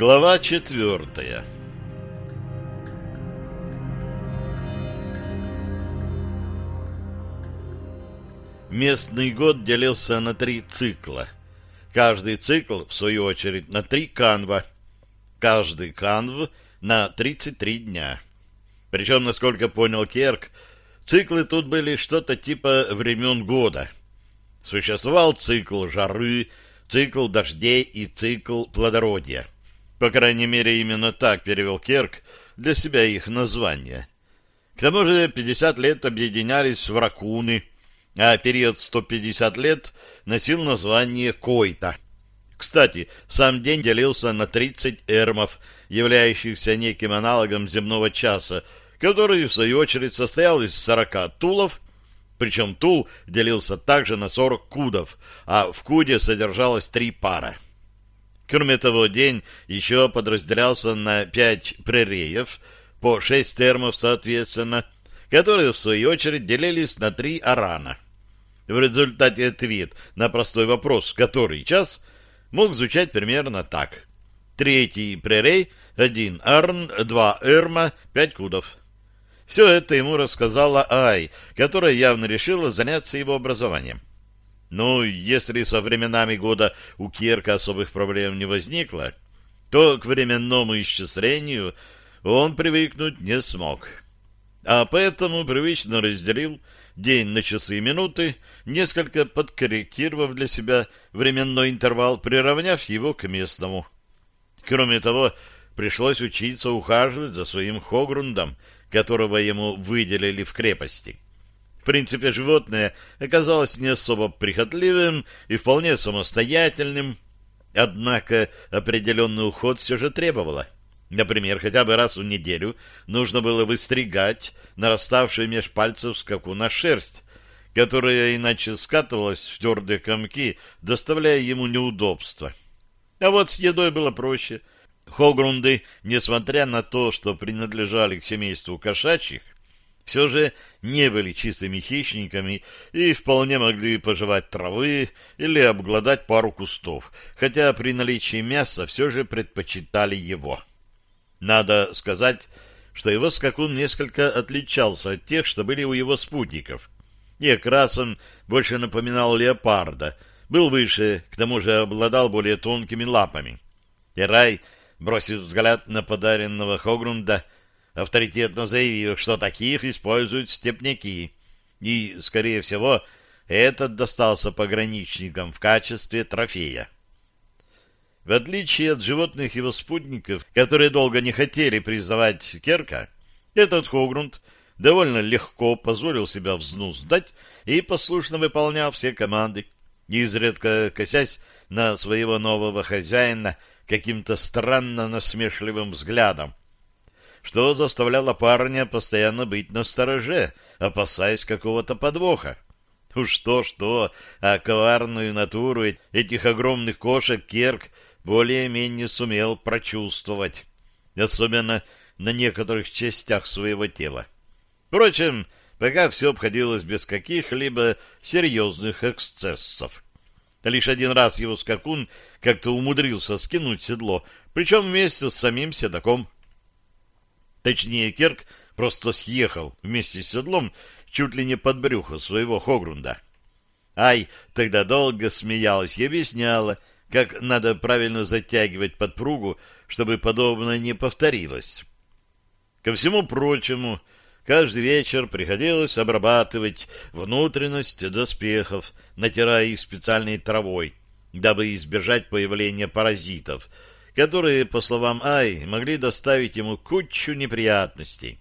Глава четвертая Местный год делился на три цикла. Каждый цикл, в свою очередь, на три канва. Каждый канв на 33 дня. Причем, насколько понял Керк, циклы тут были что-то типа времен года. Существовал цикл жары, цикл дождей и цикл плодородия. По крайней мере, именно так перевел Керк для себя их название. К тому же 50 лет объединялись в ракуны, а период 150 лет носил название Койта. Кстати, сам день делился на 30 эрмов, являющихся неким аналогом земного часа, который, в свою очередь, состоял из 40 тулов, причем тул делился также на 40 кудов, а в куде содержалось три пара. Кроме того, день еще подразделялся на 5 пререев, по 6 термов соответственно, которые, в свою очередь, делились на три арана. В результате ответ на простой вопрос «который час?» мог звучать примерно так. Третий пререй, один арн, два эрма, пять кудов. Все это ему рассказала Ай, которая явно решила заняться его образованием. Ну, если со временами года у Кирка особых проблем не возникло, то к временному исчислению он привыкнуть не смог. А поэтому привычно разделил день на часы и минуты, несколько подкорректировав для себя временной интервал, приравняв его к местному. Кроме того, пришлось учиться ухаживать за своим Хогрундом, которого ему выделили в крепости. Принципе, животное оказалось не особо прихотливым и вполне самостоятельным, однако определенный уход все же требовало. Например, хотя бы раз в неделю нужно было выстригать нараставшую меж пальцев скакуна шерсть, которая иначе скатывалась в твердые комки, доставляя ему неудобства. А вот с едой было проще — Хогрунды, несмотря на то, что принадлежали к семейству кошачьих, все же не были чистыми хищниками и вполне могли пожевать травы или обглодать пару кустов, хотя при наличии мяса все же предпочитали его. Надо сказать, что его скакун несколько отличался от тех, что были у его спутников. И окрасом больше напоминал леопарда, был выше, к тому же обладал более тонкими лапами. И рай бросив взгляд на подаренного Хогрунда, авторитетно заявил, что таких используют степняки, и, скорее всего, этот достался пограничникам в качестве трофея. В отличие от животных его спутников, которые долго не хотели признавать Керка, этот Хогрунд довольно легко позволил себя взнуздать и послушно выполнял все команды, изредка косясь на своего нового хозяина каким-то странно насмешливым взглядом, что заставляло парня постоянно быть настороже, опасаясь какого-то подвоха. Уж то-что, а коварную натуру этих огромных кошек Керк более-менее сумел прочувствовать, особенно на некоторых частях своего тела. Впрочем, пока все обходилось без каких-либо серьезных эксцессов. Лишь один раз его скакун как-то умудрился скинуть седло, причем вместе с самим седаком. Точнее, Керк просто съехал вместе с седлом чуть ли не под брюхо своего Хогрунда. Ай тогда долго смеялась и объясняла, как надо правильно затягивать подпругу, чтобы подобное не повторилось. Ко всему прочему, Каждый вечер приходилось обрабатывать внутренность доспехов, натирая их специальной травой, дабы избежать появления паразитов, которые, по словам Ай, могли доставить ему кучу неприятностей.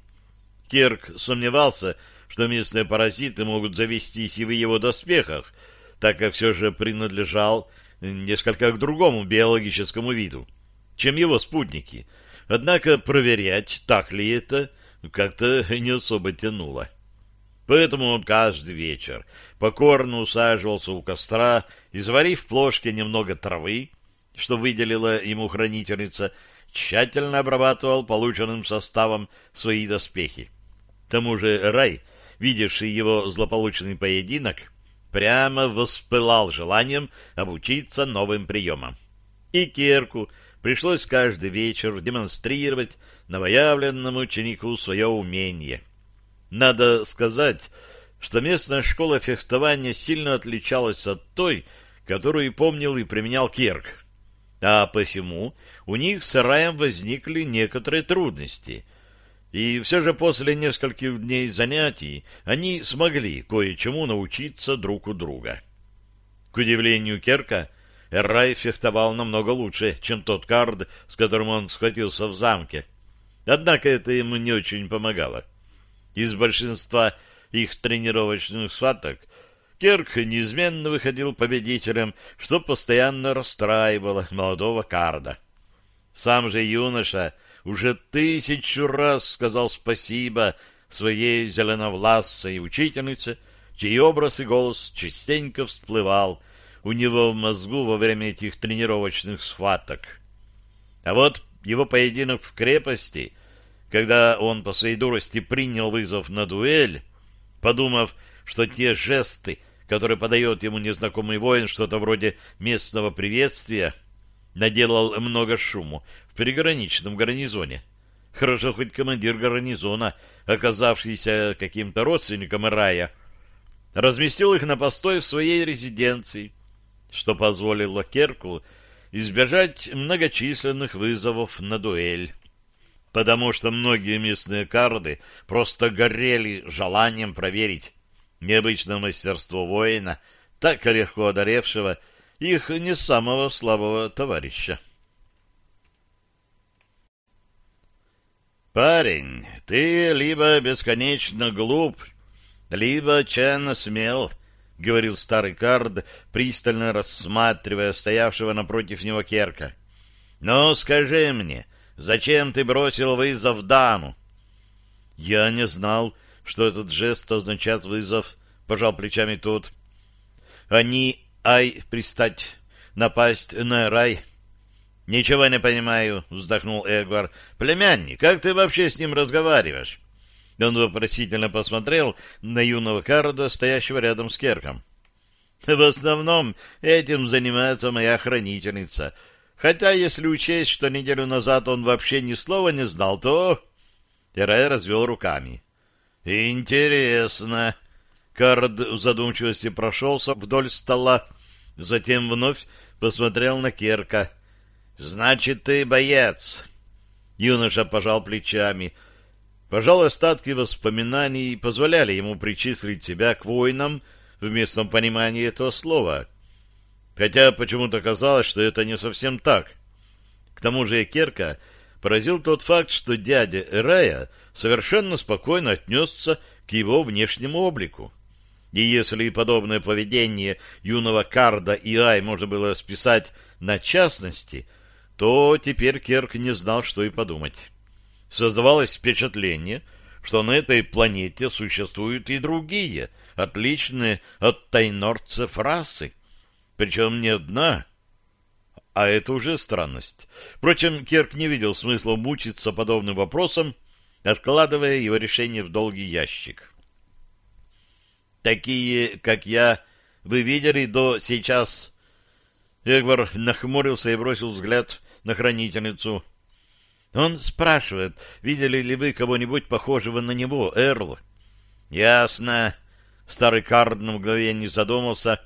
Кирк сомневался, что местные паразиты могут завестись и в его доспехах, так как все же принадлежал несколько к другому биологическому виду, чем его спутники. Однако проверять, так ли это, как-то не особо тянуло. Поэтому он каждый вечер покорно усаживался у костра и, заварив в плошке немного травы, что выделила ему хранительница, тщательно обрабатывал полученным составом свои доспехи. К тому же Рай, видевший его злополучный поединок, прямо воспылал желанием обучиться новым приемам. И Керку пришлось каждый вечер демонстрировать новоявленному ученику свое умение. Надо сказать, что местная школа фехтования сильно отличалась от той, которую помнил и применял Керк. А посему у них с Раем возникли некоторые трудности. И все же после нескольких дней занятий они смогли кое-чему научиться друг у друга. К удивлению Керка, Эррай фехтовал намного лучше, чем тот кард, с которым он схватился в замке. Однако это ему не очень помогало. Из большинства их тренировочных схваток Керк неизменно выходил победителем, что постоянно расстраивало молодого карда. Сам же юноша уже тысячу раз сказал спасибо своей зеленовласой учительнице, чей образ и голос частенько всплывал у него в мозгу во время этих тренировочных схваток. А вот его поединок в крепости, когда он по своей дурости принял вызов на дуэль, подумав, что те жесты, которые подает ему незнакомый воин, что-то вроде местного приветствия, наделал много шуму в приграничном гарнизоне. Хорошо хоть командир гарнизона, оказавшийся каким-то родственником Рая, разместил их на постой в своей резиденции, что позволило Керку избежать многочисленных вызовов на дуэль. Потому что многие местные карды просто горели желанием проверить необычное мастерство воина, так легко одаревшего их не самого слабого товарища. «Парень, ты либо бесконечно глуп, либо отчаянно смел», — говорил старый кард, пристально рассматривая стоявшего напротив него Керка. «Но скажи мне, зачем ты бросил вызов Дану?» «Я не знал, что этот жест означает вызов», — пожал плечами тот. «Они, ай, пристать, напасть на рай». «Ничего не понимаю», — вздохнул Эгвар. «Племянник, как ты вообще с ним разговариваешь?» Он вопросительно посмотрел на юного Карда, стоящего рядом с Керком. «В основном этим занимается моя хранительница. Хотя, если учесть, что неделю назад он вообще ни слова не знал, то...» Терай развел руками. «Интересно». Кард в задумчивости прошелся вдоль стола, затем вновь посмотрел на Керка. Значит, ты боец. Юноша пожал плечами. Пожалуй, остатки воспоминаний позволяли ему причислить себя к воинам в местном понимании этого слова. Хотя почему-то казалось, что это не совсем так. К тому же Керка поразил тот факт, что дядя Эрая совершенно спокойно отнесся к его внешнему облику. И если подобное поведение юного Карда и Ай можно было списать на частности — то теперь Керк не знал, что и подумать. Создавалось впечатление, что на этой планете существуют и другие, отличные от тайнорцев расы. Причем не одна, а это уже странность. Впрочем, Керк не видел смысла мучиться подобным вопросом, откладывая его решение в долгий ящик. Такие, как я, вы видели до сейчас... Эгвар нахмурился и бросил взгляд на хранительницу. Он спрашивает, видели ли вы кого-нибудь похожего на него, Эрл? Ясно. Старый Кард на мгновение задумался,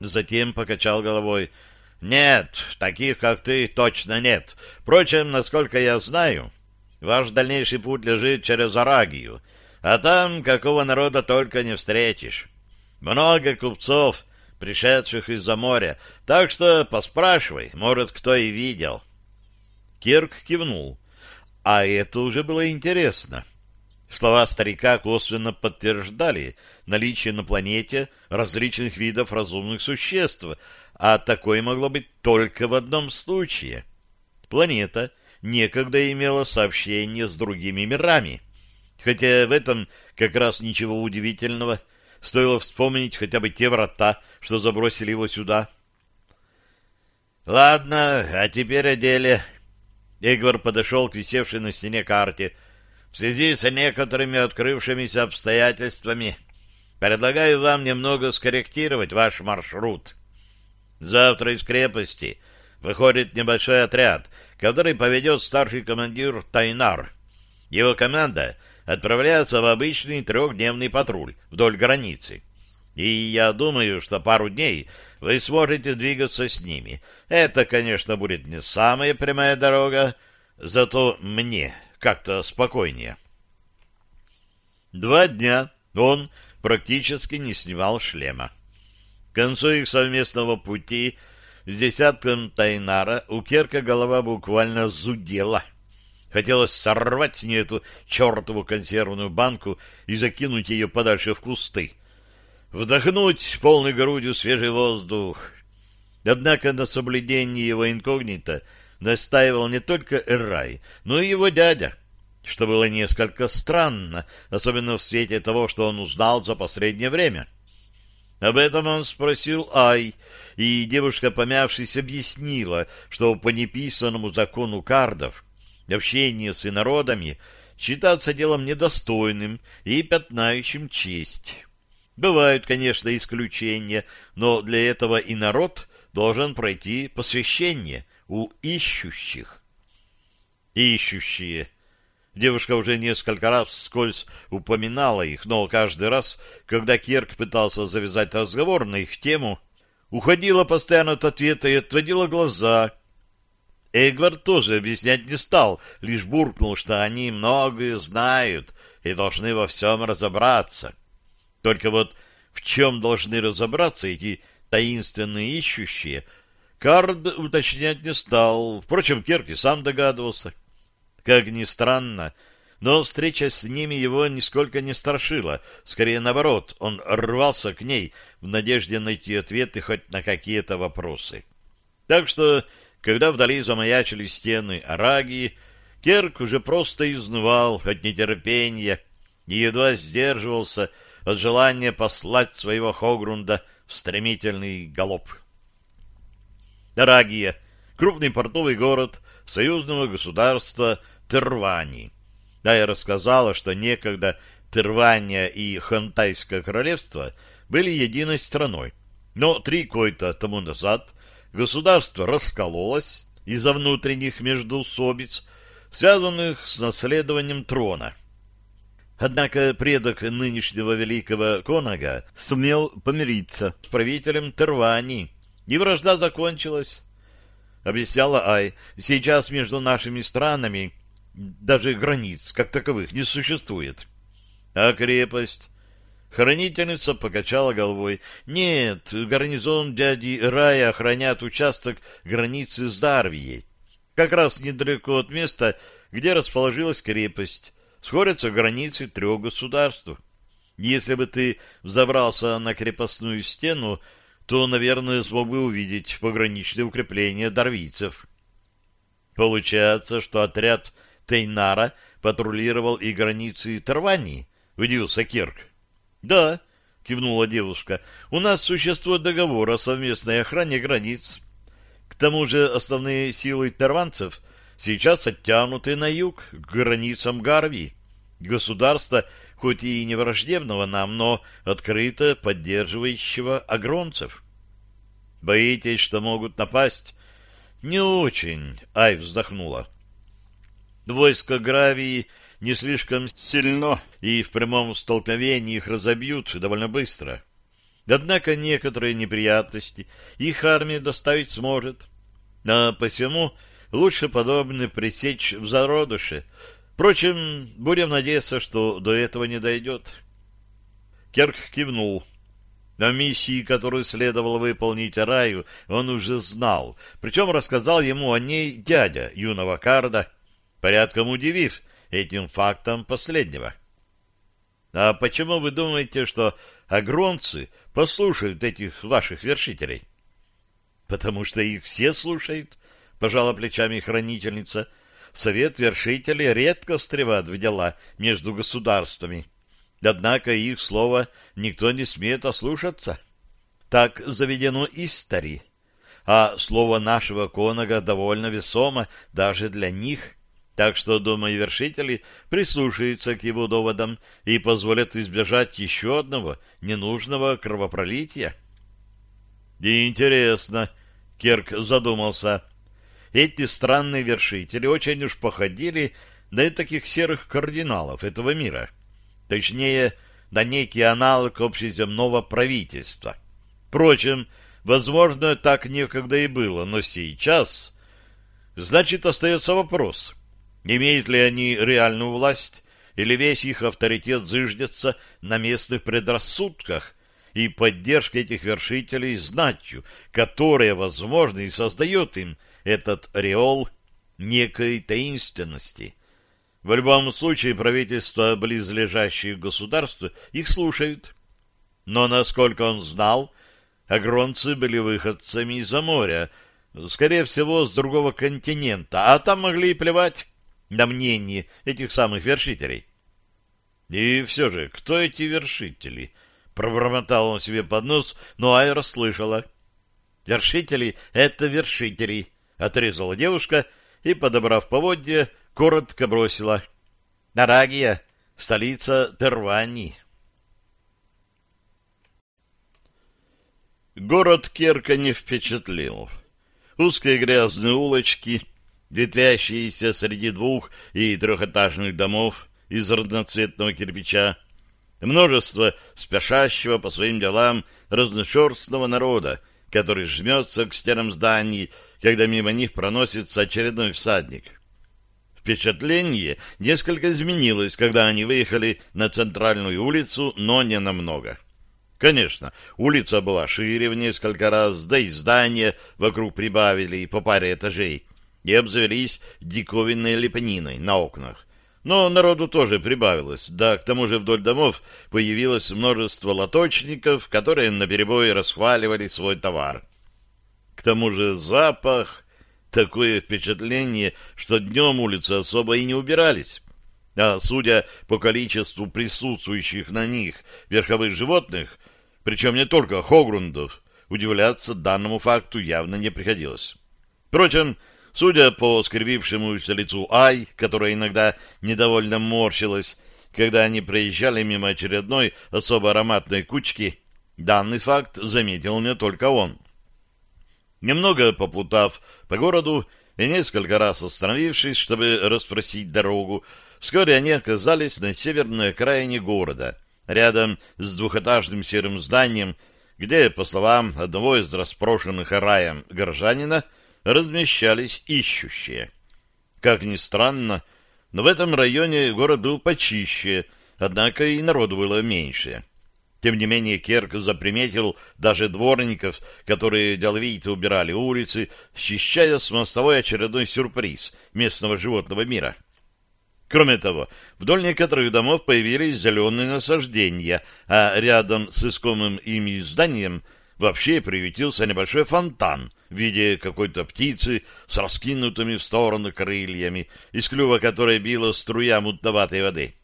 затем покачал головой. Нет, таких, как ты, точно нет. Впрочем, насколько я знаю, ваш дальнейший путь лежит через Арагию, а там какого народа только не встретишь. Много купцов, пришедших из-за моря, так что поспрашивай, может, кто и видел. Кирк кивнул. А это уже было интересно. Слова старика косвенно подтверждали наличие на планете различных видов разумных существ, а такое могло быть только в одном случае. Планета некогда имела сообщение с другими мирами, хотя в этом как раз ничего удивительного — Стоило вспомнить хотя бы те врата, что забросили его сюда. «Ладно, а теперь о деле». Эгвар подошел к висевшей на стене карте. «В связи с некоторыми открывшимися обстоятельствами предлагаю вам немного скорректировать ваш маршрут. Завтра из крепости выходит небольшой отряд, который поведет старший командир Тайнар. Его команда отправляется в обычный трехдневный патруль вдоль границы. И я думаю, что пару дней вы сможете двигаться с ними. Это, конечно, будет не самая прямая дорога, зато мне как-то спокойнее. Два дня он практически не снимал шлема. К концу их совместного пути с десятком Тайнара у Керка голова буквально зудела. Хотелось сорвать с нее эту чертову консервную банку и закинуть ее подальше в кусты. Вдохнуть полной грудью свежий воздух. Однако на соблюдении его инкогнито настаивал не только Эрай, но и его дядя, что было несколько странно, особенно в свете того, что он узнал за последнее время. Об этом он спросил Ай, и девушка, помявшись, объяснила, что по неписанному закону кардов общение с инородами считается делом недостойным и пятнающим честь. Бывают, конечно, исключения, но для этого и народ должен пройти посвящение у ищущих. Ищущие. Девушка уже несколько раз вскользь упоминала их, но каждый раз, когда Керк пытался завязать разговор на их тему, уходила постоянно от ответа и отводила глаза. Эгвард тоже объяснять не стал, лишь буркнул, что они многое знают и должны во всем разобраться. Только вот в чем должны разобраться эти таинственные ищущие, Кард уточнять не стал. Впрочем, Керк и сам догадывался. Как ни странно, но встреча с ними его нисколько не страшила. Скорее, наоборот, он рвался к ней в надежде найти ответы хоть на какие-то вопросы. Так что, когда вдали замаячили стены Арагии, Керк уже просто изнывал от нетерпения и едва сдерживался от желания послать своего Хогрунда в стремительный галоп. Арагия — крупный портовый город союзного государства Тервани. Да, я рассказала, что некогда Тервания и Хантайское королевство были единой страной. Но три кой-то тому назад государство раскололось из-за внутренних междоусобиц, связанных с наследованием трона. Однако предок нынешнего великого Конага сумел помириться с правителем Тервани, и вражда закончилась. Объясняла Ай, сейчас между нашими странами даже границ, как таковых, не существует. А крепость? Хранительница покачала головой. Нет, гарнизон дяди Рая охраняет участок границы с Дарвией. Как раз недалеко от места, где расположилась крепость. Сходятся границы трех государств. Если бы ты взобрался на крепостную стену, то, наверное, смог бы увидеть пограничные укрепления дарвийцев. Получается, что отряд Тейнара патрулировал и границы Тарвании? — удивился Кирк. — Да, — кивнула девушка, — у нас существует договор о совместной охране границ. К тому же основные силы тарванцев сейчас оттянуты на юг, к границам Гарви. Государство, хоть и не враждебного нам, но открыто поддерживающего агронцев. Боитесь, что могут напасть? Не очень, Ай вздохнула. Войско Гравии не слишком сильно, и в прямом столкновении их разобьют довольно быстро. Однако некоторые неприятности их армия доставить сможет. А посему лучше подобное пресечь в зародыше. Впрочем, будем надеяться, что до этого не дойдет. Керк кивнул. О миссии, которую следовало выполнить Араю, он уже знал, причем рассказал ему о ней дядя юного Карда, порядком удивив этим фактом последнего. А почему вы думаете, что агронцы послушают этих ваших вершителей? Потому что их все слушают, пожала плечами хранительница. Совет вершителей редко встревает в дела между государствами. Однако их слово никто не смеет ослушаться. Так заведено истори. А слово нашего конага довольно весомо даже для них — так что, думаю, вершители прислушаются к его доводам и позволят избежать еще одного ненужного кровопролития. Интересно, Керк задумался, эти странные вершители очень уж походили на таких серых кардиналов этого мира. Точнее, на некий аналог общеземного правительства. Впрочем, возможно, так некогда и было, но сейчас... Значит, остается вопрос, имеют ли они реальную власть, или весь их авторитет зыждется на местных предрассудках и поддержке этих вершителей знатью, которая, возможно, и создает им этот реол некой таинственности. В любом случае правительства близлежащих государств их слушают. Но, насколько он знал, агронцы были выходцами из-за моря, скорее всего, с другого континента, а там могли и плевать на мнение этих самых вершителей. И все же, кто эти вершители? Пробормотал он себе под нос, но Ай расслышала. Вершители — это вершители, — отрезала девушка и, подобрав поводья, коротко бросила. Нарагия, столица Тервани. Город Керка не впечатлил. Узкие грязные улочки, ветвящиеся среди двух и трехэтажных домов из разноцветного кирпича, множество спешащего по своим делам разношерстного народа, который жмется к стенам зданий, когда мимо них проносится очередной всадник. Впечатление несколько изменилось, когда они выехали на центральную улицу, но не намного. Конечно, улица была шире в несколько раз, да и здания вокруг прибавили по паре этажей и обзавелись диковинной лепниной на окнах. Но народу тоже прибавилось, да к тому же вдоль домов появилось множество лоточников, которые наперебой расхваливали свой товар. К тому же запах... Такое впечатление, что днем улицы особо и не убирались. А судя по количеству присутствующих на них верховых животных, причем не только хогрундов, удивляться данному факту явно не приходилось. Впрочем, судя по скривившемуся лицу Ай, которая иногда недовольно морщилась, когда они проезжали мимо очередной особо ароматной кучки, данный факт заметил не только он. Немного поплутав по городу и несколько раз остановившись, чтобы расспросить дорогу, вскоре они оказались на северной окраине города, рядом с двухэтажным серым зданием, где, по словам одного из распрошенных раем горожанина, размещались ищущие. Как ни странно, но в этом районе город был почище, однако и народу было меньше. Тем не менее Керк заприметил даже дворников, которые деловито убирали улицы, счищая с мостовой очередной сюрприз местного животного мира. Кроме того, вдоль некоторых домов появились зеленые насаждения, а рядом с искомым ими зданием вообще приютился небольшой фонтан в виде какой-то птицы с раскинутыми в сторону крыльями, из клюва которой била струя мутноватой воды.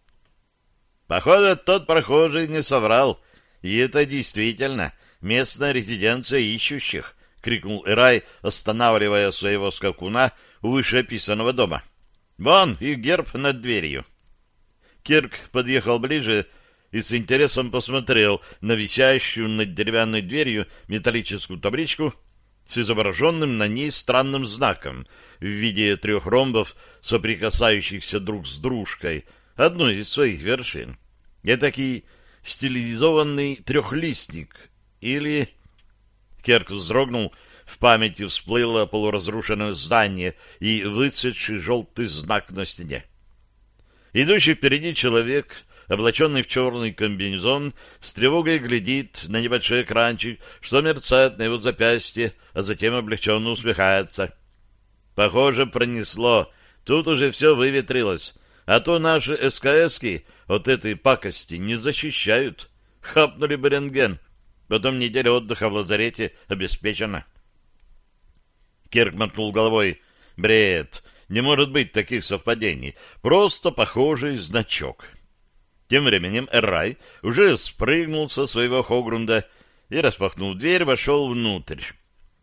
Похоже, тот прохожий не соврал, и это действительно местная резиденция ищущих, — крикнул Эрай, останавливая своего скакуна у вышеописанного дома. — Вон их герб над дверью. Кирк подъехал ближе и с интересом посмотрел на висящую над деревянной дверью металлическую табличку с изображенным на ней странным знаком в виде трех ромбов, соприкасающихся друг с дружкой, одной из своих вершин. Этакий стилизованный трехлистник. Или... Керк вздрогнул, в памяти всплыло полуразрушенное здание и выцветший желтый знак на стене. Идущий впереди человек, облаченный в черный комбинезон, с тревогой глядит на небольшой экранчик, что мерцает на его запястье, а затем облегченно усмехается. Похоже, пронесло. Тут уже все выветрилось. А то наши СКСки от этой пакости не защищают. Хапнули бы рентген. Потом неделя отдыха в лазарете обеспечена. Кирк мотнул головой. Бред. Не может быть таких совпадений. Просто похожий значок. Тем временем Эррай уже спрыгнул со своего Хогрунда и, распахнув дверь, вошел внутрь.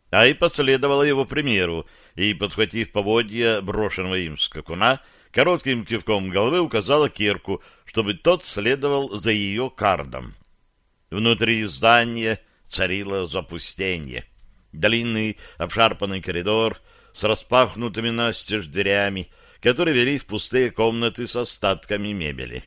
А и последовала его примеру, и, подхватив поводья брошенного им скакуна, коротким кивком головы указала Кирку, чтобы тот следовал за ее кардом. Внутри здания царило запустение. Длинный обшарпанный коридор с распахнутыми настежь дверями, которые вели в пустые комнаты с остатками мебели.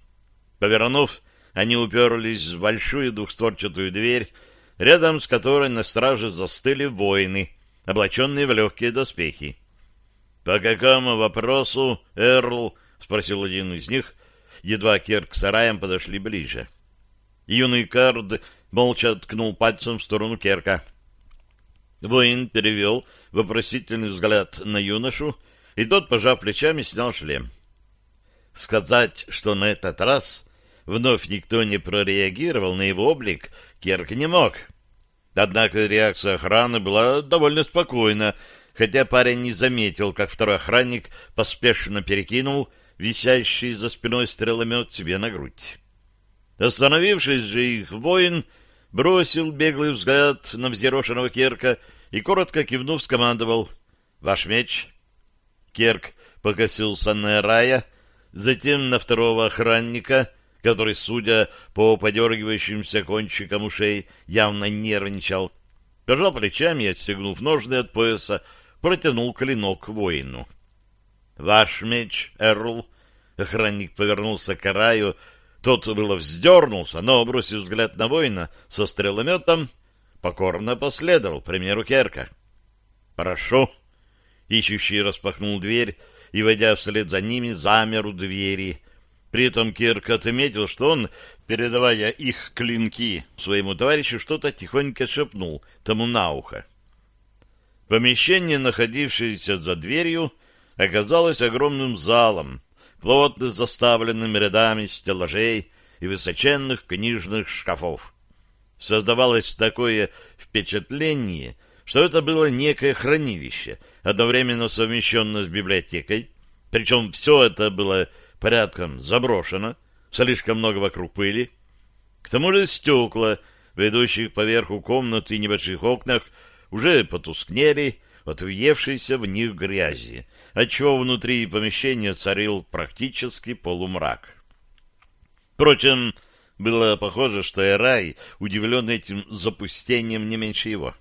Повернув, они уперлись в большую двухстворчатую дверь, рядом с которой на страже застыли воины, облаченные в легкие доспехи. — По какому вопросу, Эрл? — спросил один из них, едва Керк с Араем подошли ближе. Юный Кард молча ткнул пальцем в сторону Керка. Воин перевел вопросительный взгляд на юношу, и тот, пожав плечами, снял шлем. Сказать, что на этот раз вновь никто не прореагировал на его облик, Керк не мог. Однако реакция охраны была довольно спокойна, хотя парень не заметил, как второй охранник поспешно перекинул висящий за спиной стреломет себе на грудь. Остановившись же их, воин бросил беглый взгляд на взъерошенного Керка и, коротко кивнув, скомандовал «Ваш меч!». Керк покосился на Рая, затем на второго охранника, который, судя по подергивающимся кончикам ушей, явно нервничал, пожал плечами и, отстегнув ножны от пояса, протянул клинок воину. «Ваш меч, Эрл!» Охранник повернулся к Раю, тот было вздернулся, но, бросив взгляд на воина со стрелометом, покорно последовал примеру Керка. «Прошу!» Ищущий распахнул дверь и, войдя вслед за ними, замер у двери. При этом Кирк отметил, что он, передавая их клинки своему товарищу, что-то тихонько шепнул тому на ухо. Помещение, находившееся за дверью, оказалось огромным залом, плотно заставленным рядами стеллажей и высоченных книжных шкафов. Создавалось такое впечатление, что это было некое хранилище, одновременно совмещенное с библиотекой, причем все это было порядком заброшено, слишком много вокруг пыли. К тому же стекла, ведущих поверху комнат и небольших окнах, уже потускнели от въевшейся в них грязи, отчего внутри помещения царил практически полумрак. Впрочем, было похоже, что Эрай удивлен этим запустением не меньше его.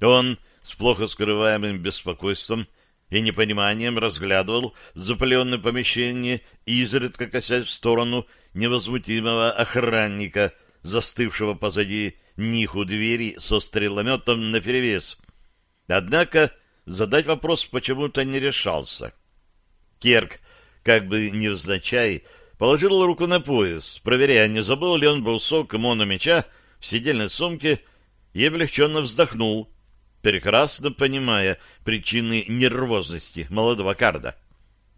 Он с плохо скрываемым беспокойством и непониманием разглядывал запыленное помещение, изредка косясь в сторону невозмутимого охранника, застывшего позади них у двери со стрелометом наперевес. Однако задать вопрос почему-то не решался. Керк, как бы невзначай, положил руку на пояс, проверяя, не забыл ли он брусок мономеча в сидельной сумке, и облегченно вздохнул, прекрасно понимая причины нервозности молодого карда.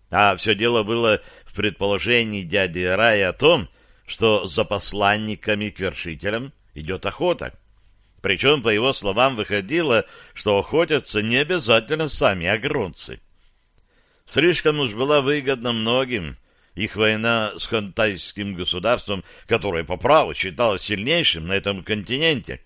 А все дело было в предположении дяди Рая о том, что за посланниками к вершителям идет охота. Причем, по его словам, выходило, что охотятся не обязательно сами агронцы. Слишком уж была выгодна многим их война с хантайским государством, которое по праву считалось сильнейшим на этом континенте.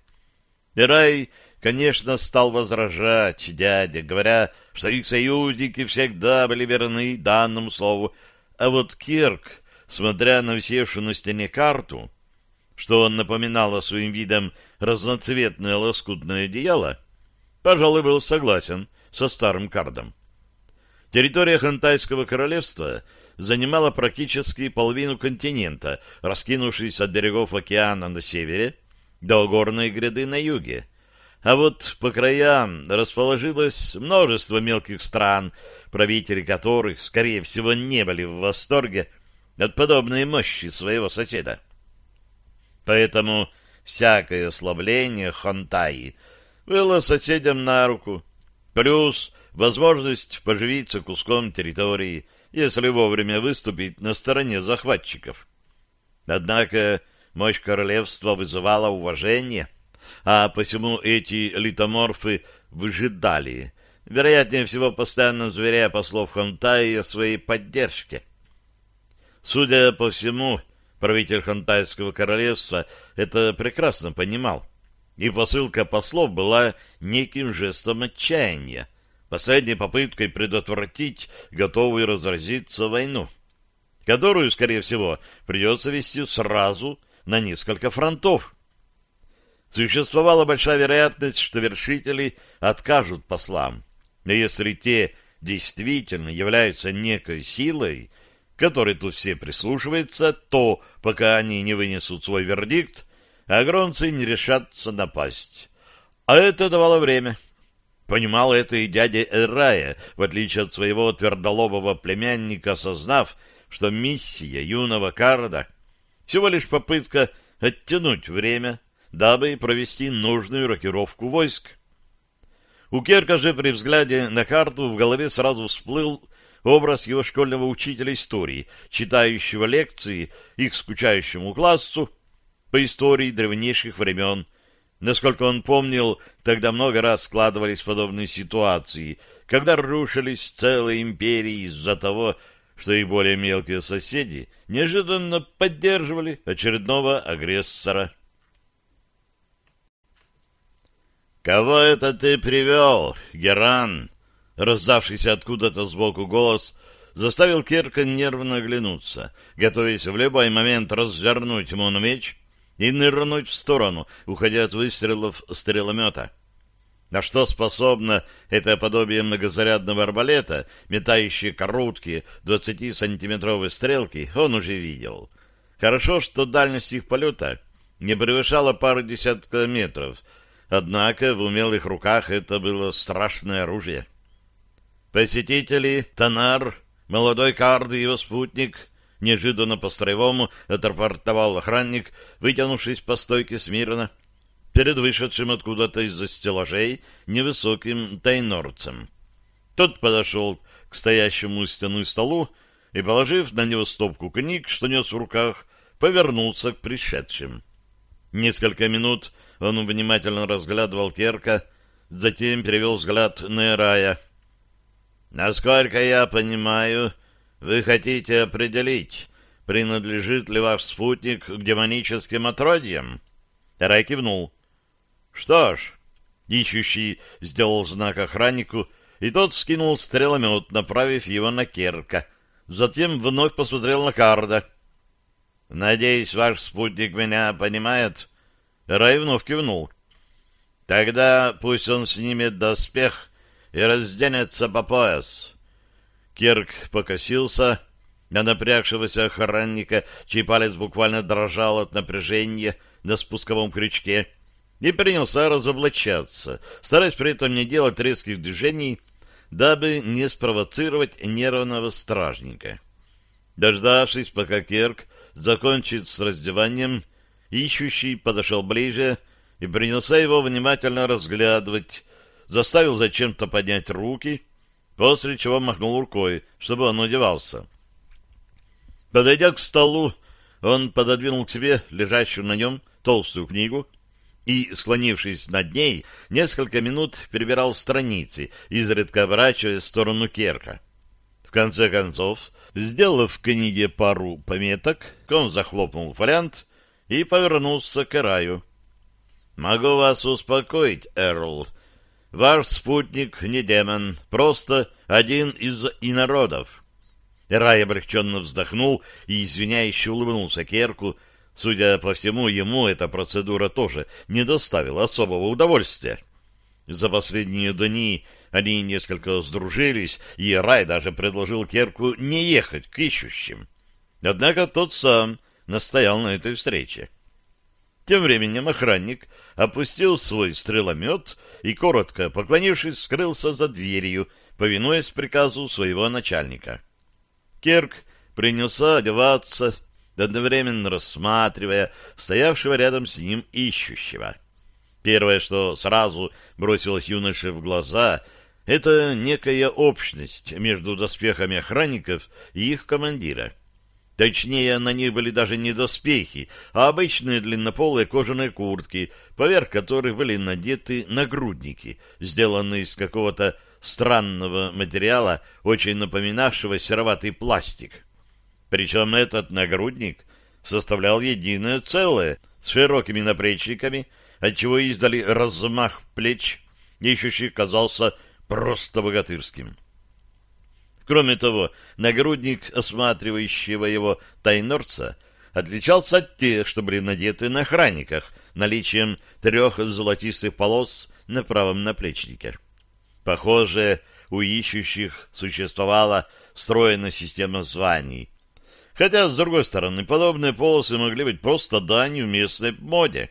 Ирай, конечно, стал возражать дяде, говоря, что их союзники всегда были верны данному слову, а вот Кирк, смотря на висевшую на стене карту, что он напоминало своим видом разноцветное лоскутное одеяло, пожалуй, был согласен со старым кардом. Территория Хантайского королевства занимала практически половину континента, раскинувшись от берегов океана на севере до горной гряды на юге. А вот по краям расположилось множество мелких стран, правители которых, скорее всего, не были в восторге от подобной мощи своего соседа. Поэтому всякое ослабление Хантаи было соседям на руку, плюс возможность поживиться куском территории, если вовремя выступить на стороне захватчиков. Однако мощь королевства вызывала уважение, а посему эти литоморфы выжидали, вероятнее всего постоянно заверяя послов Хантаи о своей поддержке. Судя по всему, Правитель Хантайского королевства это прекрасно понимал, и посылка послов была неким жестом отчаяния, последней попыткой предотвратить готовую разразиться войну, которую, скорее всего, придется вести сразу на несколько фронтов. Существовала большая вероятность, что вершители откажут послам, Но если те действительно являются некой силой, которой тут все прислушиваются, то, пока они не вынесут свой вердикт, агронцы не решатся напасть. А это давало время. Понимал это и дядя Эрая, в отличие от своего твердолобого племянника, осознав, что миссия юного Карда всего лишь попытка оттянуть время, дабы провести нужную рокировку войск. У Керка же при взгляде на карту в голове сразу всплыл образ его школьного учителя истории, читающего лекции их скучающему классу по истории древнейших времен. Насколько он помнил, тогда много раз складывались подобные ситуации, когда рушились целые империи из-за того, что и более мелкие соседи неожиданно поддерживали очередного агрессора. «Кого это ты привел, Геран?» Раздавшийся откуда-то сбоку голос заставил Кирка нервно оглянуться, готовясь в любой момент развернуть ему меч и нырнуть в сторону, уходя от выстрелов стреломета. На что способно это подобие многозарядного арбалета, метающие короткие 20-сантиметровые стрелки, он уже видел. Хорошо, что дальность их полета не превышала пару десятков метров, однако в умелых руках это было страшное оружие. Посетители, Тонар, молодой Кард и его спутник, неожиданно по-строевому отрапортовал охранник, вытянувшись по стойке смирно, перед вышедшим откуда-то из-за стеллажей невысоким тайнорцем. Тот подошел к стоящему у стены столу и, положив на него стопку книг, что нес в руках, повернулся к пришедшим. Несколько минут он внимательно разглядывал Керка, затем перевел взгляд на Эрая — Насколько я понимаю, вы хотите определить, принадлежит ли ваш спутник к демоническим отродьям? Рай кивнул. Что ж, ищущий сделал знак охраннику, и тот скинул стреломет, направив его на Керка. Затем вновь посмотрел на Карда. «Надеюсь, ваш спутник меня понимает?» Рай кивнул. «Тогда пусть он снимет доспех и разденется по пояс. Кирк покосился на напрягшегося охранника, чей палец буквально дрожал от напряжения на спусковом крючке, и принялся разоблачаться, стараясь при этом не делать резких движений, дабы не спровоцировать нервного стражника. Дождавшись, пока Керк закончит с раздеванием, ищущий подошел ближе и принялся его внимательно разглядывать, заставил зачем-то поднять руки, после чего махнул рукой, чтобы он одевался. Подойдя к столу, он пододвинул к себе лежащую на нем толстую книгу и, склонившись над ней, несколько минут перебирал страницы, изредка оборачиваясь в сторону Керка. В конце концов, сделав в книге пару пометок, он захлопнул фолиант и повернулся к Эраю. «Могу вас успокоить, Эрл. Ваш спутник не демон, просто один из инородов. Рай облегченно вздохнул и извиняюще улыбнулся Керку. Судя по всему, ему эта процедура тоже не доставила особого удовольствия. За последние дни они несколько сдружились, и Рай даже предложил Керку не ехать к ищущим. Однако тот сам настоял на этой встрече. Тем временем охранник опустил свой стреломет и, коротко поклонившись, скрылся за дверью, повинуясь приказу своего начальника. Керк принялся одеваться, одновременно рассматривая стоявшего рядом с ним ищущего. Первое, что сразу бросилось юноше в глаза, это некая общность между доспехами охранников и их командира. Точнее, на них были даже не доспехи, а обычные длиннополые кожаные куртки, поверх которых были надеты нагрудники, сделанные из какого-то странного материала, очень напоминавшего сероватый пластик. Причем этот нагрудник составлял единое целое, с широкими наплечниками, отчего издали размах плеч, ищущий казался просто богатырским. Кроме того, нагрудник осматривающего его тайнорца отличался от тех, что были надеты на охранниках, наличием трех золотистых полос на правом наплечнике. Похоже, у ищущих существовала встроенная система званий. Хотя, с другой стороны, подобные полосы могли быть просто данью местной моде.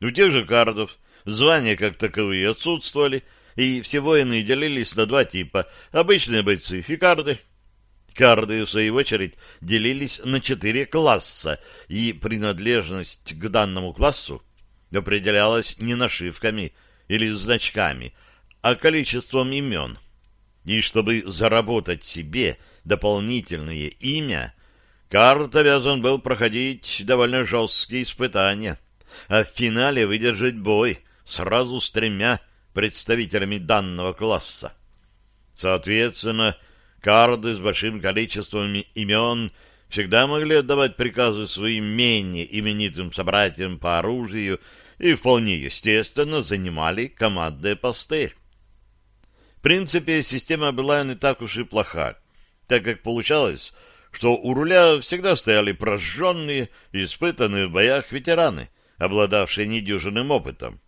У тех же кардов звания как таковые отсутствовали, и все воины делились на два типа — обычные бойцы и карды. Карды, в свою очередь, делились на четыре класса, и принадлежность к данному классу определялась не нашивками или значками, а количеством имен. И чтобы заработать себе дополнительное имя, карт обязан был проходить довольно жесткие испытания, а в финале выдержать бой сразу с тремя представителями данного класса. Соответственно, карды с большим количеством имен всегда могли отдавать приказы своим менее именитым собратьям по оружию и вполне естественно занимали командные посты. В принципе, система была не так уж и плоха, так как получалось, что у руля всегда стояли прожженные, испытанные в боях ветераны, обладавшие недюжинным опытом.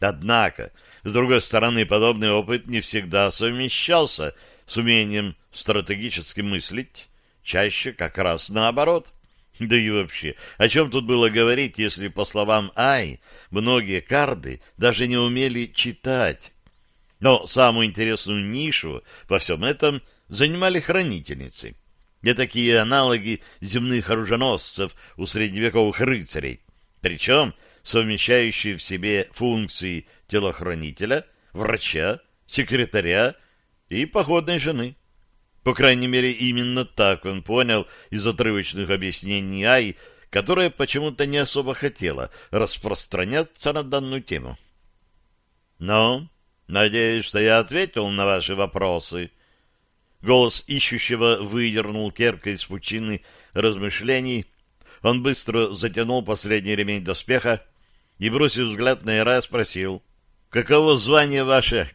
Однако, с другой стороны, подобный опыт не всегда совмещался с умением стратегически мыслить, чаще как раз наоборот. Да и вообще, о чем тут было говорить, если, по словам Ай, многие карды даже не умели читать? Но самую интересную нишу во всем этом занимали хранительницы. И такие аналоги земных оруженосцев у средневековых рыцарей, причем совмещающие в себе функции телохранителя, врача, секретаря и походной жены. По крайней мере, именно так он понял из отрывочных объяснений Ай, которая почему-то не особо хотела распространяться на данную тему. «Ну, надеюсь, что я ответил на ваши вопросы». Голос ищущего выдернул Керка из пучины размышлений. Он быстро затянул последний ремень доспеха и, бросив взгляд на Ира, спросил, «Каково звание ваше?»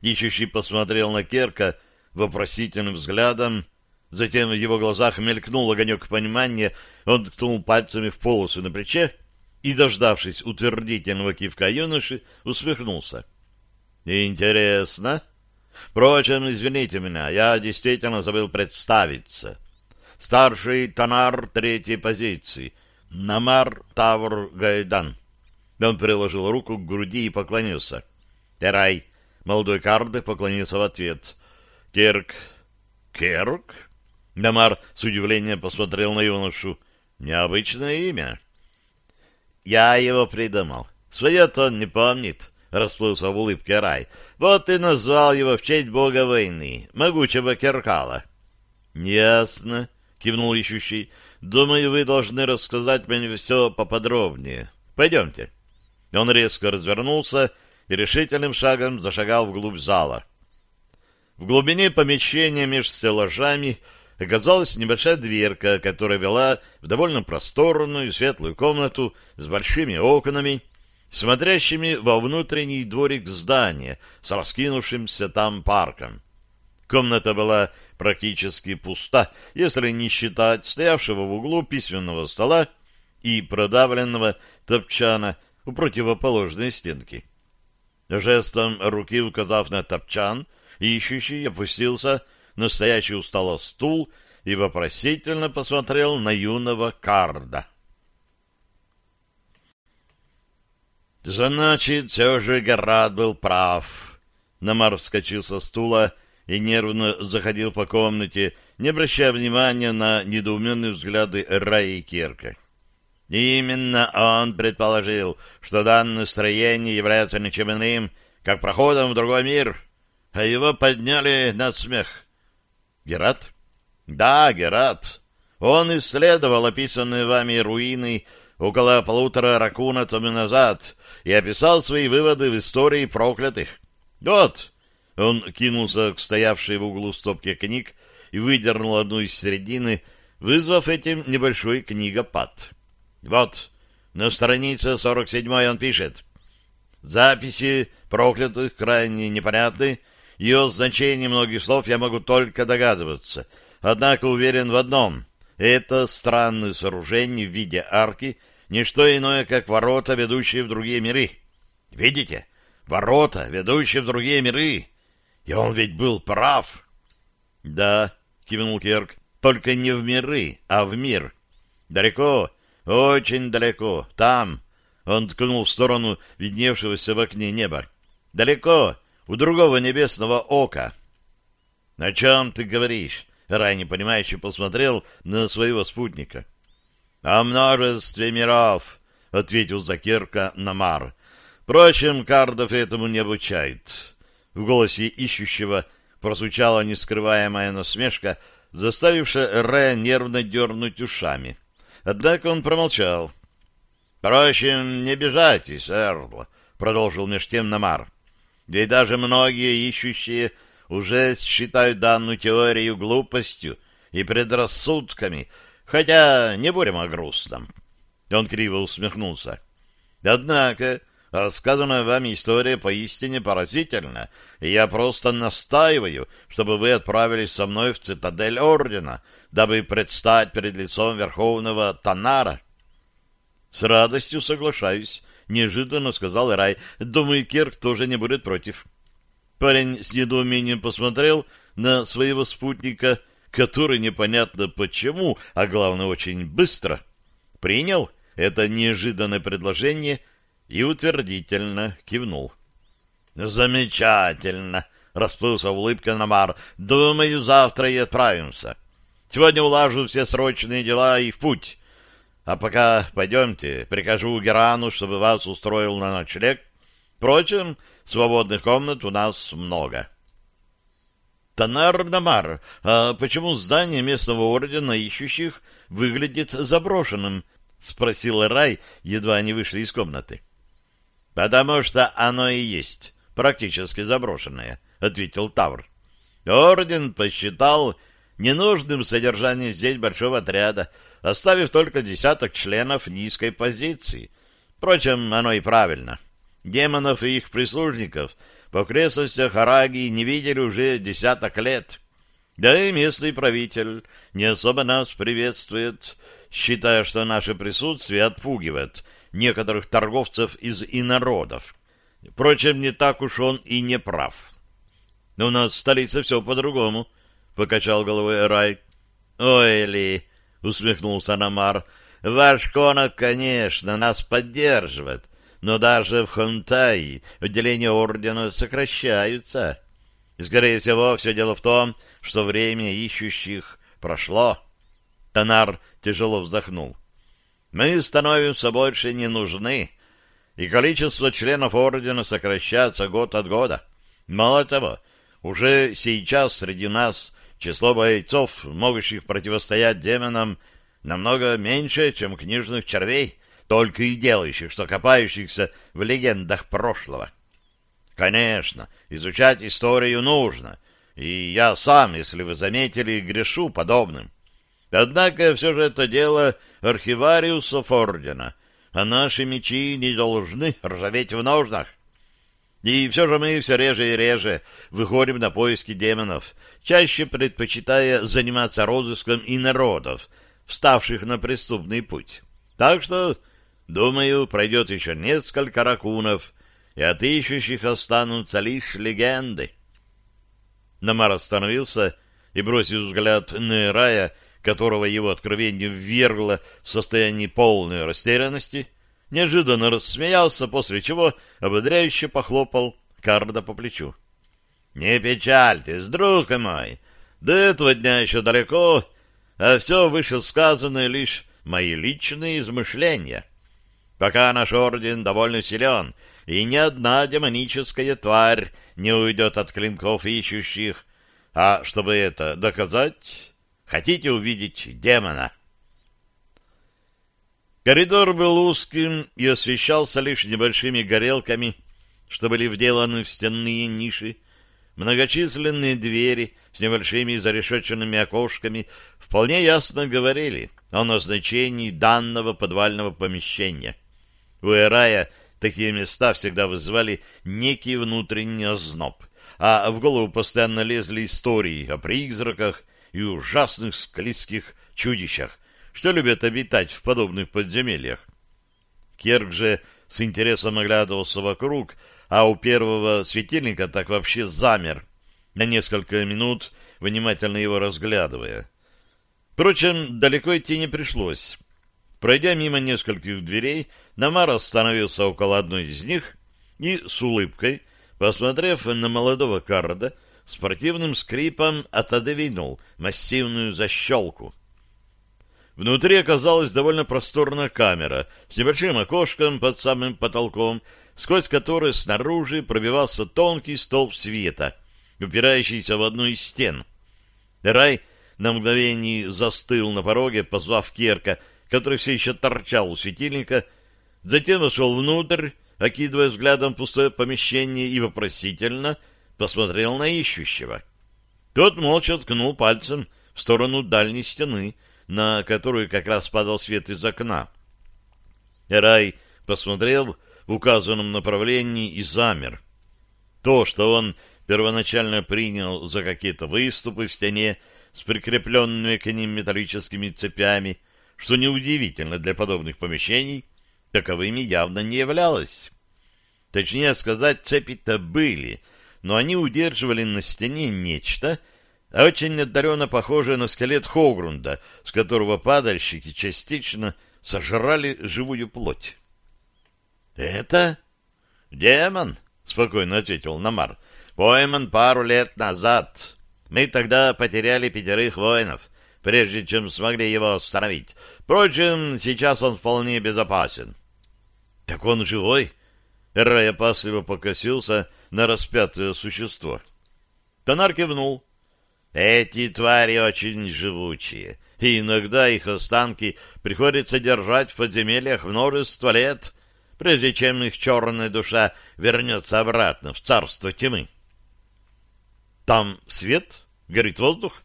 Ищущий посмотрел на Керка вопросительным взглядом, затем в его глазах мелькнул огонек понимания, он ткнул пальцами в полосу на плече и, дождавшись утвердительного кивка юноши, усмехнулся. «Интересно. Впрочем, извините меня, я действительно забыл представиться. Старший Танар третьей позиции, Намар Тавр Гайдан». Он приложил руку к груди и поклонился. «Терай!» Молодой Карде поклонился в ответ. «Керк!» «Керк?» Дамар с удивлением посмотрел на юношу. «Необычное имя». «Я его придумал. Свое-то он не помнит», — расплылся в улыбке Рай. «Вот и назвал его в честь бога войны, могучего Керкала». «Ясно», — кивнул ищущий. «Думаю, вы должны рассказать мне все поподробнее. Пойдемте». Он резко развернулся и решительным шагом зашагал вглубь зала. В глубине помещения между стеллажами оказалась небольшая дверка, которая вела в довольно просторную светлую комнату с большими окнами, смотрящими во внутренний дворик здания с раскинувшимся там парком. Комната была практически пуста, если не считать стоявшего в углу письменного стола и продавленного топчана у противоположной стенки. Жестом руки указав на топчан, ищущий опустился на стоящий у стола стул и вопросительно посмотрел на юного Карда. Значит, все же Герат был прав. Намар вскочил со стула и нервно заходил по комнате, не обращая внимания на недоуменные взгляды Раи и Именно он предположил, что данное строение является ничем иным, как проходом в другой мир, а его подняли над смех. Герат? Да, Герат. Он исследовал описанные вами руины около полутора ракуна тому назад и описал свои выводы в истории проклятых. Вот! Он кинулся к стоявшей в углу стопке книг и выдернул одну из середины, вызвав этим небольшой книгопад. Вот, на странице 47 он пишет. Записи проклятых крайне непонятны, и о многих слов я могу только догадываться. Однако уверен в одном — это странное сооружение в виде арки, не что иное, как ворота, ведущие в другие миры. Видите? ворота, ведущие в другие миры. И он ведь был прав. — Да, — кивнул Керк, — только не в миры, а в мир. Далеко, очень далеко, там, — он ткнул в сторону видневшегося в окне неба, — далеко, у другого небесного ока. — О чем ты говоришь? — Рай непонимающе посмотрел на своего спутника. — О множестве миров, — ответил Закирка Намар. Впрочем, Кардов этому не обучает. В голосе ищущего прозвучала нескрываемая насмешка, заставившая Ре нервно дернуть ушами. Однако он промолчал. — Впрочем, не бежайтесь, Эрл, — продолжил меж тем Намар. — Ведь даже многие ищущие уже считают данную теорию глупостью и предрассудками, хотя не будем о грустном. Он криво усмехнулся. Однако рассказанная вами история поистине поразительна, и я просто настаиваю, чтобы вы отправились со мной в цитадель Ордена, дабы предстать перед лицом Верховного Танара. — С радостью соглашаюсь, — неожиданно сказал Рай. — Думаю, Кирк тоже не будет против. — Парень с недоумением посмотрел на своего спутника, который непонятно почему, а главное очень быстро, принял это неожиданное предложение и утвердительно кивнул. «Замечательно!» — расплылся улыбка Намар. «Думаю, завтра и отправимся. Сегодня улажу все срочные дела и в путь. А пока пойдемте, прикажу Герану, чтобы вас устроил на ночлег. Впрочем, Свободных комнат у нас много. Танар Намар, а почему здание местного ордена ищущих выглядит заброшенным? — спросил Рай, едва они вышли из комнаты. — Потому что оно и есть практически заброшенное, — ответил Тавр. Орден посчитал ненужным содержание здесь большого отряда, оставив только десяток членов низкой позиции. Впрочем, оно и правильно. — Демонов и их прислужников по окрестностях Араги не видели уже десяток лет. Да и местный правитель не особо нас приветствует, считая, что наше присутствие отпугивает некоторых торговцев из инородов. Впрочем, не так уж он и не прав. Но у нас в столице все по-другому, — покачал головой Рай. — Ой ли, — усмехнулся Намар, — ваш конок, конечно, нас поддерживает, но даже в Хонтае отделения ордена сокращаются. скорее всего, все дело в том, что время ищущих прошло. Тонар тяжело вздохнул. Мы становимся больше не нужны, и количество членов ордена сокращается год от года. Мало того, уже сейчас среди нас число бойцов, могущих противостоять демонам, намного меньше, чем книжных червей только и делающих, что копающихся в легендах прошлого. Конечно, изучать историю нужно, и я сам, если вы заметили, грешу подобным. Однако все же это дело архивариусов ордена, а наши мечи не должны ржаветь в ножнах. И все же мы все реже и реже выходим на поиски демонов, чаще предпочитая заниматься розыском инородов, вставших на преступный путь. Так что Думаю, пройдет еще несколько ракунов, и от ищущих останутся лишь легенды. Намар остановился и, бросив взгляд на Рая, которого его откровение ввергло в состояние полной растерянности, неожиданно рассмеялся, после чего ободряюще похлопал Карда по плечу. — Не печальтесь, друг мой, до этого дня еще далеко, а все вышесказанное лишь мои личные измышления. Пока наш орден довольно силен, и ни одна демоническая тварь не уйдет от клинков ищущих. А чтобы это доказать, хотите увидеть демона? Коридор был узким и освещался лишь небольшими горелками, что были вделаны в стенные ниши. Многочисленные двери с небольшими зарешеченными окошками вполне ясно говорили о назначении данного подвального помещения — у Эрая такие места всегда вызывали некий внутренний озноб, а в голову постоянно лезли истории о призраках и ужасных склизких чудищах, что любят обитать в подобных подземельях. Керк же с интересом оглядывался вокруг, а у первого светильника так вообще замер, на несколько минут внимательно его разглядывая. Впрочем, далеко идти не пришлось. Пройдя мимо нескольких дверей, Намар остановился около одной из них и с улыбкой, посмотрев на молодого Карда, с противным скрипом отодвинул массивную защелку. Внутри оказалась довольно просторная камера с небольшим окошком под самым потолком, сквозь которое снаружи пробивался тонкий столб света, упирающийся в одну из стен. Рай на мгновение застыл на пороге, позвав Керка, который все еще торчал у светильника, затем вошел внутрь, окидывая взглядом пустое помещение и вопросительно посмотрел на ищущего. Тот молча ткнул пальцем в сторону дальней стены, на которую как раз падал свет из окна. Рай посмотрел в указанном направлении и замер. То, что он первоначально принял за какие-то выступы в стене с прикрепленными к ним металлическими цепями, что неудивительно для подобных помещений, таковыми явно не являлось. Точнее сказать, цепи-то были, но они удерживали на стене нечто, а очень отдаленно похожее на скелет Хогрунда, с которого падальщики частично сожрали живую плоть. «Это?» «Демон», — спокойно ответил Намар, — «пойман пару лет назад. Мы тогда потеряли пятерых воинов, прежде чем смогли его остановить. Впрочем, сейчас он вполне безопасен». «Так он живой?» Рай опасливо покосился на распятое существо. Тонар кивнул. Эти твари очень живучие, и иногда их останки приходится держать в подземельях множество лет, прежде чем их черная душа вернется обратно в царство тьмы. «Там свет? Горит воздух?»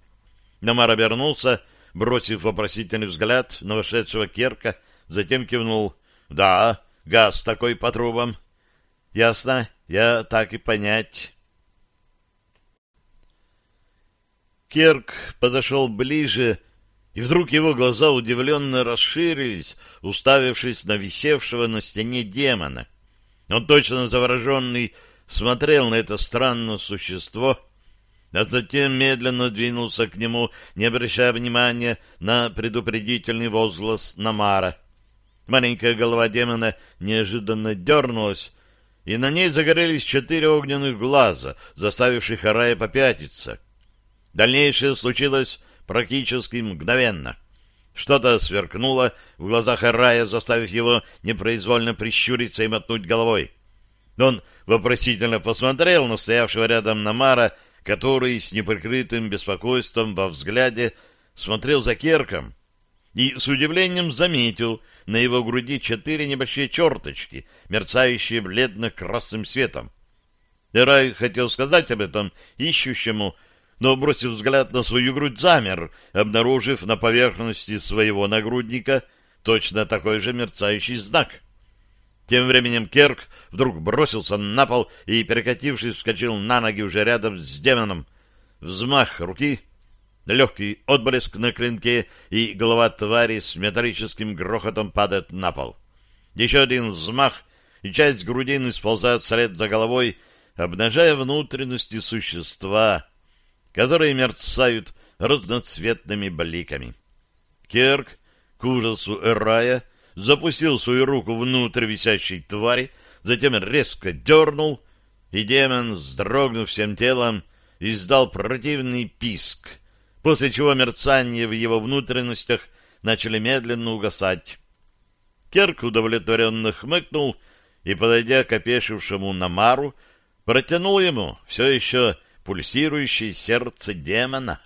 Намар обернулся, бросив вопросительный взгляд на вошедшего Керка, затем кивнул. «Да, газ такой по трубам». «Ясно, я так и понять». Керк подошел ближе, и вдруг его глаза удивленно расширились, уставившись на висевшего на стене демона. Он точно завороженный смотрел на это странное существо, а затем медленно двинулся к нему, не обращая внимания на предупредительный возглас Намара. Маленькая голова демона неожиданно дернулась, и на ней загорелись четыре огненных глаза, заставивших Арая попятиться — Дальнейшее случилось практически мгновенно. Что-то сверкнуло в глазах Арая, заставив его непроизвольно прищуриться и мотнуть головой. Он вопросительно посмотрел на стоявшего рядом Намара, который с неприкрытым беспокойством во взгляде смотрел за Керком и с удивлением заметил на его груди четыре небольшие черточки, мерцающие бледно-красным светом. Эрай хотел сказать об этом ищущему, но, бросив взгляд на свою грудь, замер, обнаружив на поверхности своего нагрудника точно такой же мерцающий знак. Тем временем Керк вдруг бросился на пол и, перекатившись, вскочил на ноги уже рядом с демоном. Взмах руки, легкий отблеск на клинке, и голова твари с металлическим грохотом падает на пол. Еще один взмах, и часть грудины сползает вслед за головой, обнажая внутренности существа, которые мерцают разноцветными бликами. Керк, к ужасу Эрая, запустил свою руку внутрь висящей твари, затем резко дернул, и демон, сдрогнув всем телом, издал противный писк, после чего мерцание в его внутренностях начали медленно угасать. Керк удовлетворенно хмыкнул и, подойдя к опешившему Намару, протянул ему все еще пульсирующее сердце демона.